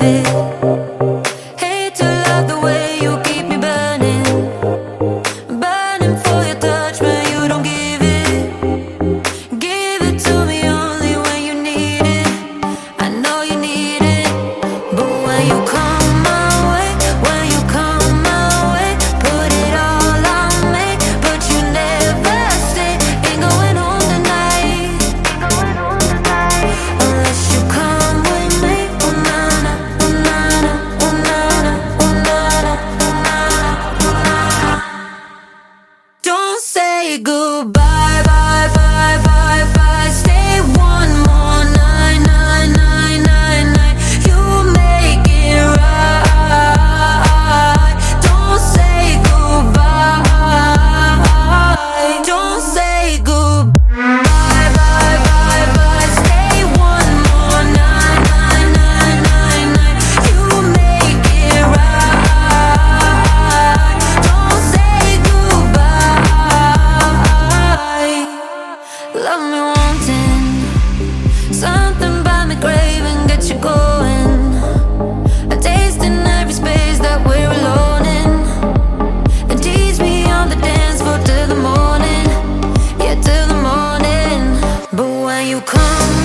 love. bye bye Something by me grave and get you going. Taste in every space that we're alone in. Me on the dance floor till the morning. Yeah, till the morning. But when you come.